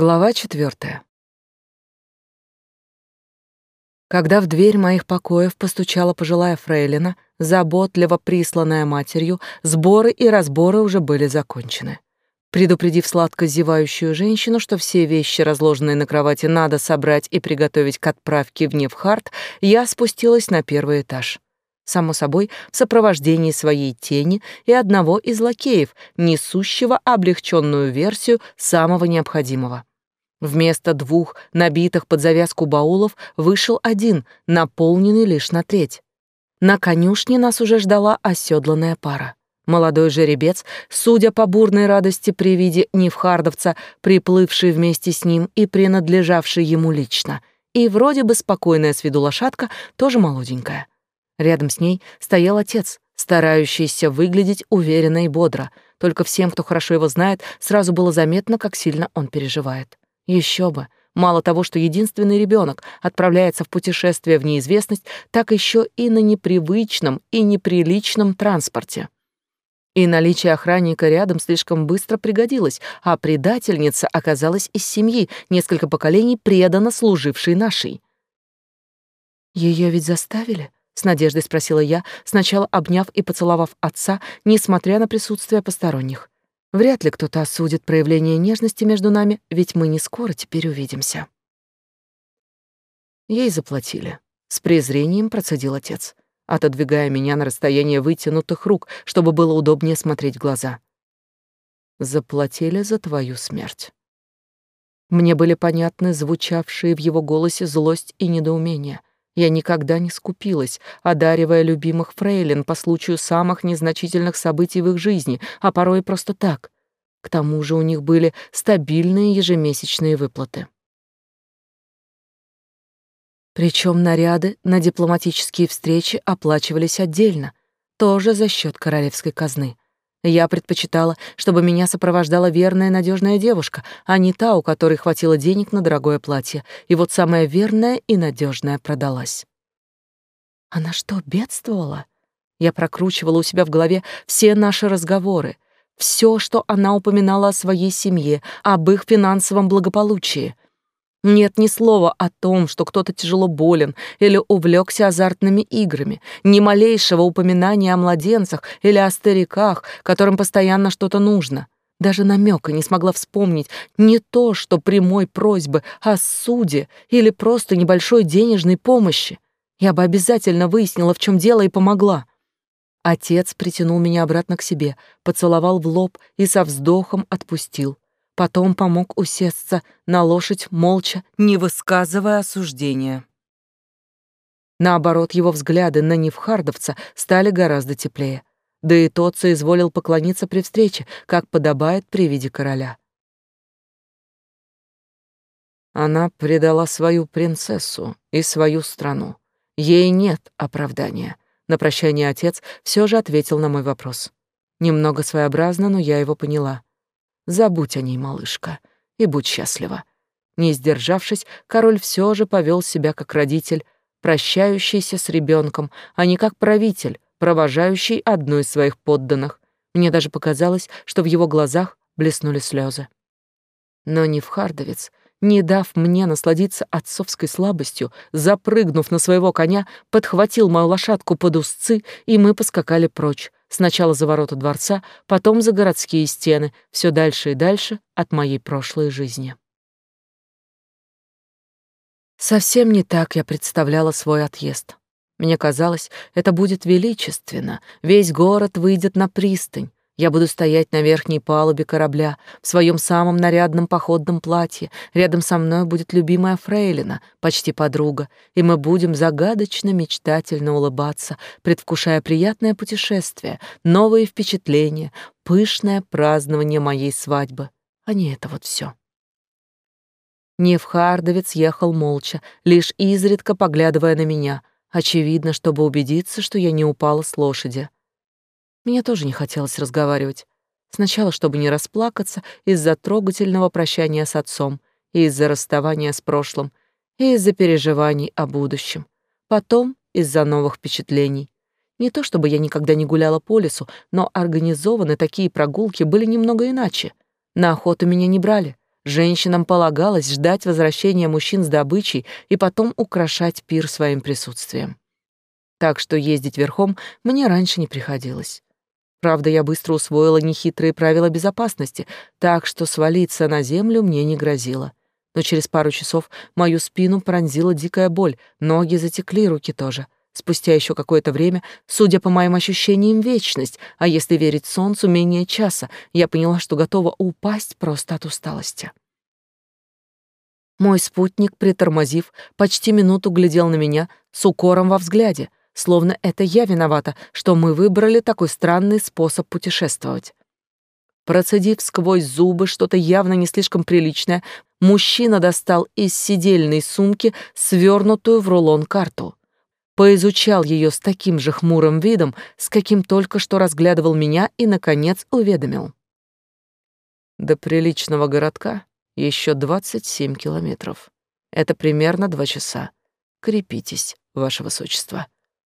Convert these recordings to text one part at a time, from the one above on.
Глава четвертая. Когда в дверь моих покоев постучала пожилая фрейлина, заботливо присланная матерью, сборы и разборы уже были закончены. Предупредив сладко зевающую женщину, что все вещи, разложенные на кровати, надо собрать и приготовить к отправке в Невхарт, я спустилась на первый этаж. Само собой, в сопровождении своей тени и одного из лакеев, несущего облегченную версию самого необходимого. Вместо двух набитых под завязку баулов вышел один, наполненный лишь на треть. На конюшне нас уже ждала оседланная пара. Молодой жеребец, судя по бурной радости при виде невхардовца, приплывший вместе с ним и принадлежавший ему лично, и вроде бы спокойная с виду лошадка, тоже молоденькая. Рядом с ней стоял отец, старающийся выглядеть уверенно и бодро, только всем, кто хорошо его знает, сразу было заметно, как сильно он переживает. Еще бы. Мало того, что единственный ребенок отправляется в путешествие в неизвестность, так еще и на непривычном и неприличном транспорте. И наличие охранника рядом слишком быстро пригодилось, а предательница оказалась из семьи, несколько поколений преданно служившей нашей. Ее ведь заставили? С надеждой спросила я, сначала обняв и поцеловав отца, несмотря на присутствие посторонних. Вряд ли кто-то осудит проявление нежности между нами, ведь мы не скоро теперь увидимся. Ей заплатили. С презрением процедил отец, отодвигая меня на расстояние вытянутых рук, чтобы было удобнее смотреть в глаза. Заплатили за твою смерть. Мне были понятны звучавшие в его голосе злость и недоумение. Я никогда не скупилась, одаривая любимых фрейлин по случаю самых незначительных событий в их жизни, а порой просто так. К тому же у них были стабильные ежемесячные выплаты. Причем наряды на дипломатические встречи оплачивались отдельно, тоже за счет королевской казны. Я предпочитала, чтобы меня сопровождала верная надежная девушка, а не та, у которой хватило денег на дорогое платье. И вот самая верная и надежная продалась. Она что, бедствовала? Я прокручивала у себя в голове все наши разговоры, все, что она упоминала о своей семье, об их финансовом благополучии — нет ни слова о том, что кто-то тяжело болен или увлекся азартными играми, ни малейшего упоминания о младенцах или о стариках, которым постоянно что-то нужно. Даже намека не смогла вспомнить не то, что прямой просьбы о суде или просто небольшой денежной помощи. Я бы обязательно выяснила, в чем дело, и помогла. Отец притянул меня обратно к себе, поцеловал в лоб и со вздохом отпустил. Потом помог усесться на лошадь молча, не высказывая осуждения. Наоборот, его взгляды на невхардовца стали гораздо теплее. Да и тот соизволил поклониться при встрече, как подобает при виде короля. Она предала свою принцессу и свою страну. Ей нет оправдания. На прощание отец все же ответил на мой вопрос. Немного своеобразно, но я его поняла. Забудь о ней, малышка, и будь счастлива. Не сдержавшись, король все же повел себя как родитель, прощающийся с ребенком, а не как правитель, провожающий одну из своих подданных. Мне даже показалось, что в его глазах блеснули слезы. Но не в Хардовец, не дав мне насладиться отцовской слабостью, запрыгнув на своего коня, подхватил мою лошадку под узцы, и мы поскакали прочь, Сначала за ворота дворца, потом за городские стены, все дальше и дальше от моей прошлой жизни. Совсем не так я представляла свой отъезд. Мне казалось, это будет величественно. Весь город выйдет на пристань, я буду стоять на верхней палубе корабля в своем самом нарядном походном платье. Рядом со мной будет любимая фрейлина, почти подруга, и мы будем загадочно мечтательно улыбаться, предвкушая приятное путешествие, новые впечатления, пышное празднование моей свадьбы. А не это вот все. Невхардовец ехал молча, лишь изредка поглядывая на меня, очевидно, чтобы убедиться, что я не упала с лошади. Мне тоже не хотелось разговаривать. Сначала, чтобы не расплакаться из-за трогательного прощания с отцом, и из-за расставания с прошлым, и из-за переживаний о будущем. Потом из-за новых впечатлений. Не то чтобы я никогда не гуляла по лесу, но организованы такие прогулки были немного иначе. На охоту меня не брали. Женщинам полагалось ждать возвращения мужчин с добычей и потом украшать пир своим присутствием. Так что ездить верхом мне раньше не приходилось. Правда, я быстро усвоила нехитрые правила безопасности, так что свалиться на землю мне не грозило. Но через пару часов мою спину пронзила дикая боль, ноги затекли, руки тоже. Спустя еще какое-то время, судя по моим ощущениям, вечность, а если верить солнцу, менее часа, я поняла, что готова упасть просто от усталости. Мой спутник, притормозив, почти минуту глядел на меня с укором во взгляде, словно это я виновата, что мы выбрали такой странный способ путешествовать. Процедив сквозь зубы что-то явно не слишком приличное, мужчина достал из сидельной сумки свернутую в рулон карту поизучал ее с таким же хмурым видом, с каким только что разглядывал меня и, наконец, уведомил. До приличного городка еще 27 километров. Это примерно два часа. Крепитесь, ваше высочество.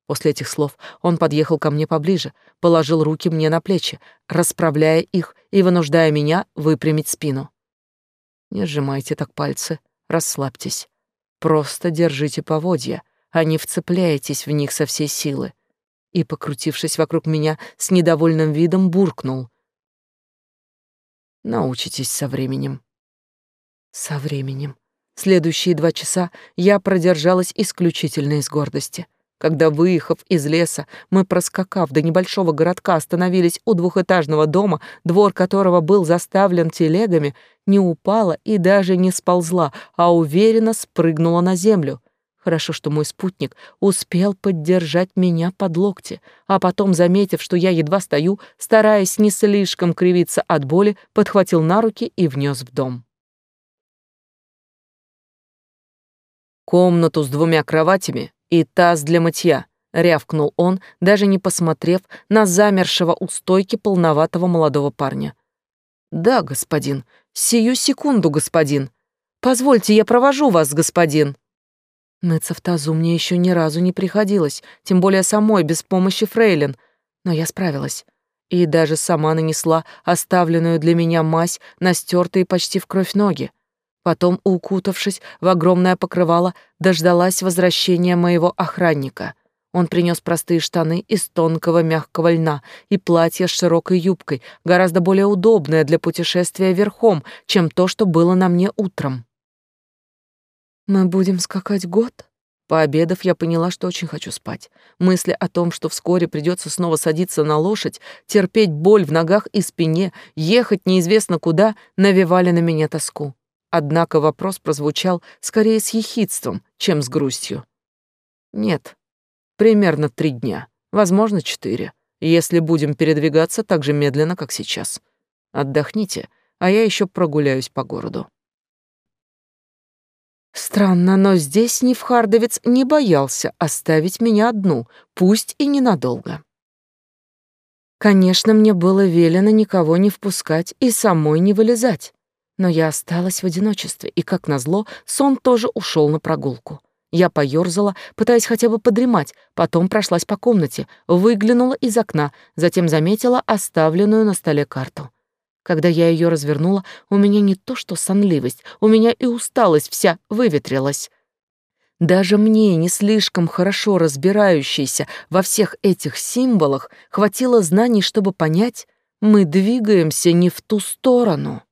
После этих слов он подъехал ко мне поближе, положил руки мне на плечи, расправляя их и вынуждая меня выпрямить спину. Не сжимайте так пальцы, расслабьтесь. Просто держите поводья, а не вцепляетесь в них со всей силы. И, покрутившись вокруг меня, с недовольным видом буркнул. Научитесь со временем. Со временем. Следующие два часа я продержалась исключительно из гордости. Когда, выехав из леса, мы, проскакав до небольшого городка, остановились у двухэтажного дома, двор которого был заставлен телегами, не упала и даже не сползла, а уверенно спрыгнула на землю. Хорошо, что мой спутник успел поддержать меня под локти, а потом, заметив, что я едва стою, стараясь не слишком кривиться от боли, подхватил на руки и внес в дом. «Комнату с двумя кроватями и таз для мытья», — рявкнул он, даже не посмотрев на замершего у стойки полноватого молодого парня. «Да, господин. Сию секунду, господин. Позвольте, я провожу вас, господин». Мыться в тазу мне еще ни разу не приходилось, тем более самой, без помощи фрейлин. Но я справилась. И даже сама нанесла оставленную для меня мазь на стертые почти в кровь ноги. Потом, укутавшись в огромное покрывало, дождалась возвращения моего охранника. Он принес простые штаны из тонкого мягкого льна и платье с широкой юбкой, гораздо более удобное для путешествия верхом, чем то, что было на мне утром. Мы будем скакать год? Пообедав, я поняла, что очень хочу спать. Мысли о том, что вскоре придется снова садиться на лошадь, терпеть боль в ногах и спине, ехать неизвестно куда, навевали на меня тоску. Однако вопрос прозвучал скорее с ехидством, чем с грустью. Нет, примерно три дня, возможно, четыре, если будем передвигаться так же медленно, как сейчас. Отдохните, а я еще прогуляюсь по городу. Странно, но здесь Нивхардовец не боялся оставить меня одну, пусть и ненадолго. Конечно, мне было велено никого не впускать и самой не вылезать, но я осталась в одиночестве, и, как назло, сон тоже ушел на прогулку. Я поёрзала, пытаясь хотя бы подремать, потом прошлась по комнате, выглянула из окна, затем заметила оставленную на столе карту. Когда я ее развернула, у меня не то что сонливость, у меня и усталость вся выветрилась. Даже мне, не слишком хорошо разбирающейся во всех этих символах, хватило знаний, чтобы понять, мы двигаемся не в ту сторону.